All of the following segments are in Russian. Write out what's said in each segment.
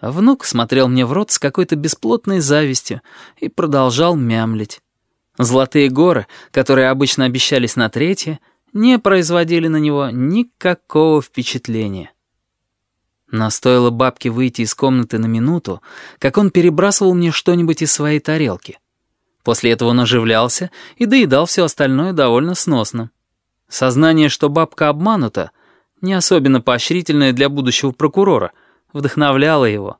Внук смотрел мне в рот с какой-то бесплотной завистью и продолжал мямлить. Золотые горы, которые обычно обещались на третье, не производили на него никакого впечатления. Но стоило бабке выйти из комнаты на минуту, как он перебрасывал мне что-нибудь из своей тарелки. После этого он оживлялся и доедал все остальное довольно сносно. Сознание, что бабка обманута, не особенно поощрительное для будущего прокурора, вдохновляло его.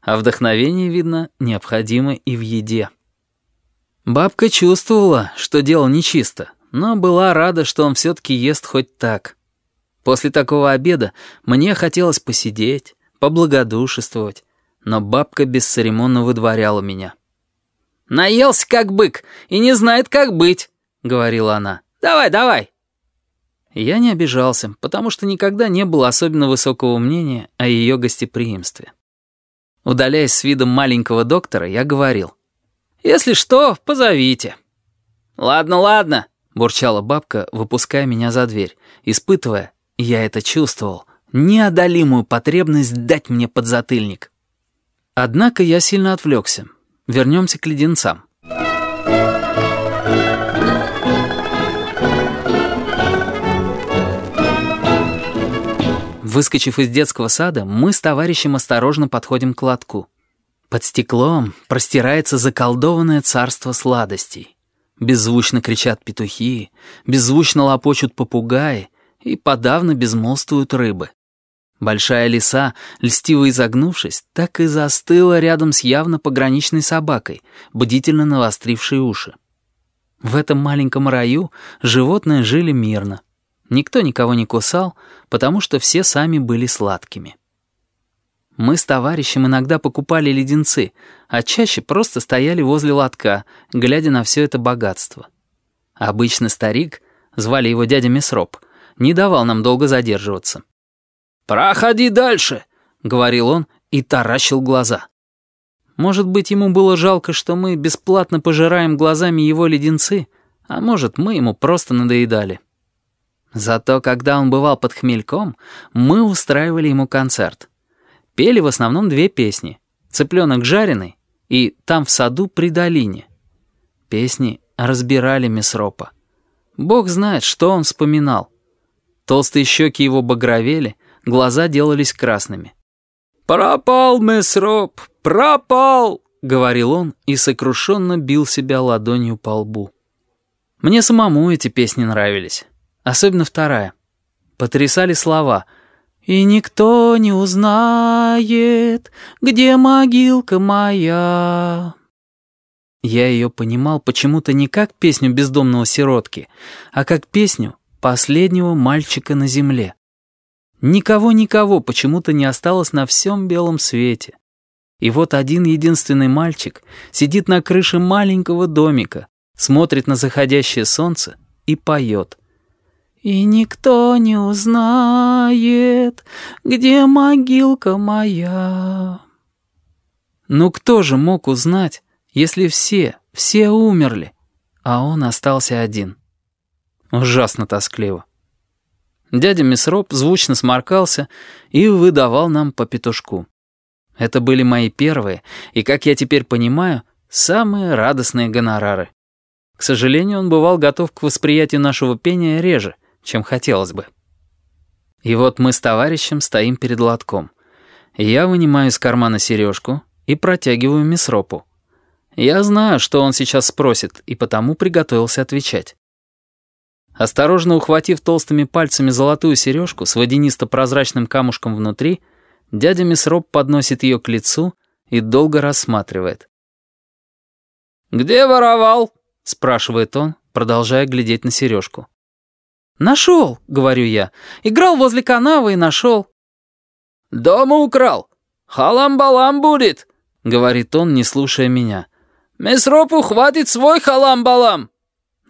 А вдохновение, видно, необходимо и в еде. Бабка чувствовала, что дело нечисто, но была рада, что он все-таки ест хоть так. После такого обеда мне хотелось посидеть, поблагодушествовать, но бабка бесцеремонно выдворяла меня. «Наелся как бык и не знает, как быть», — говорила она. «Давай, давай». Я не обижался, потому что никогда не было особенно высокого мнения о ее гостеприимстве. Удаляясь с видом маленького доктора, я говорил. «Если что, позовите». «Ладно, ладно», — бурчала бабка, выпуская меня за дверь, испытывая, я это чувствовал, неодолимую потребность дать мне подзатыльник. Однако я сильно отвлекся. Вернемся к леденцам. Выскочив из детского сада, мы с товарищем осторожно подходим к лотку. Под стеклом простирается заколдованное царство сладостей. Беззвучно кричат петухи, беззвучно лопочут попугаи, и подавно безмолвствуют рыбы. Большая лиса, льстиво изогнувшись, так и застыла рядом с явно пограничной собакой, бдительно навострившей уши. В этом маленьком раю животные жили мирно. Никто никого не кусал, потому что все сами были сладкими. Мы с товарищем иногда покупали леденцы, а чаще просто стояли возле лотка, глядя на все это богатство. Обычно старик, звали его дядя Месроп, не давал нам долго задерживаться. «Проходи дальше», — говорил он и таращил глаза. Может быть, ему было жалко, что мы бесплатно пожираем глазами его леденцы, а может, мы ему просто надоедали. Зато, когда он бывал под хмельком, мы устраивали ему концерт. Пели в основном две песни «Цыпленок жареный» и «Там в саду при долине». Песни разбирали Месропа. Бог знает, что он вспоминал. Толстые щеки его багровели, глаза делались красными. «Пропал, Месроп, пропал!» — говорил он и сокрушенно бил себя ладонью по лбу. Мне самому эти песни нравились, особенно вторая. Потрясали слова «И никто не узнает, где могилка моя». Я ее понимал почему-то не как песню бездомного сиротки, а как песню последнего мальчика на земле. Никого-никого почему-то не осталось на всем белом свете. И вот один единственный мальчик сидит на крыше маленького домика, смотрит на заходящее солнце и поет. «И никто не узнает, где могилка моя». Ну кто же мог узнать, если все, все умерли, а он остался один? Ужасно тоскливо. Дядя Месроп звучно сморкался и выдавал нам по петушку. Это были мои первые и, как я теперь понимаю, самые радостные гонорары. К сожалению, он бывал готов к восприятию нашего пения реже, чем хотелось бы. И вот мы с товарищем стоим перед лотком. Я вынимаю из кармана сережку и протягиваю Месропу. Я знаю, что он сейчас спросит, и потому приготовился отвечать. Осторожно ухватив толстыми пальцами золотую сережку с водянисто-прозрачным камушком внутри, дядя Месроп подносит ее к лицу и долго рассматривает. «Где воровал?» — спрашивает он, продолжая глядеть на сережку. «Нашел», — говорю я. «Играл возле канавы и нашел». «Дома украл. Халам-балам будет», — говорит он, не слушая меня. «Месропу хватит свой халам-балам».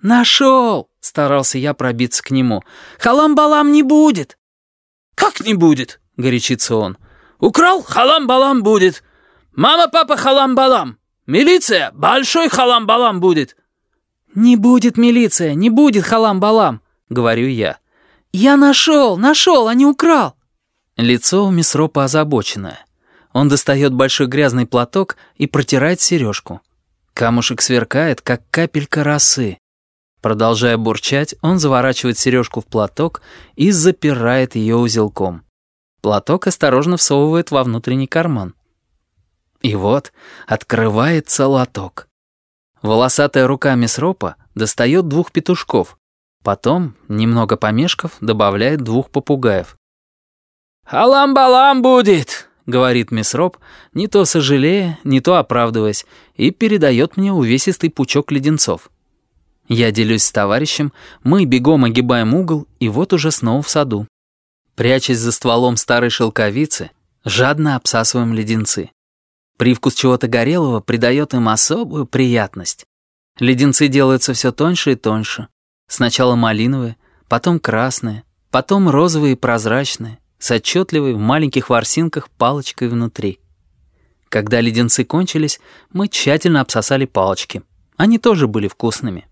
«Нашел!» — старался я пробиться к нему. «Халам-балам не будет!» «Как не будет?» — горячится он. «Украл? Халам-балам будет! Мама-папа халам-балам! Милиция? Большой халам-балам будет!» «Не будет милиция, не будет халам-балам!» — говорю я. «Я нашел, нашел, а не украл!» Лицо у Месропа озабоченное. Он достает большой грязный платок и протирает сережку. Камушек сверкает, как капелька росы. Продолжая бурчать, он заворачивает сережку в платок и запирает ее узелком. Платок осторожно всовывает во внутренний карман. И вот открывается лоток. Волосатая рука мисс Ропа достает двух петушков. Потом, немного помешков, добавляет двух попугаев. «Алам-балам будет!» — говорит мисс Роб, не то сожалея, не то оправдываясь, и передает мне увесистый пучок леденцов. Я делюсь с товарищем, мы бегом огибаем угол, и вот уже снова в саду. Прячась за стволом старой шелковицы, жадно обсасываем леденцы. Привкус чего-то горелого придает им особую приятность. Леденцы делаются все тоньше и тоньше. Сначала малиновые, потом красные, потом розовые и прозрачные, с отчетливой в маленьких ворсинках палочкой внутри. Когда леденцы кончились, мы тщательно обсосали палочки. Они тоже были вкусными.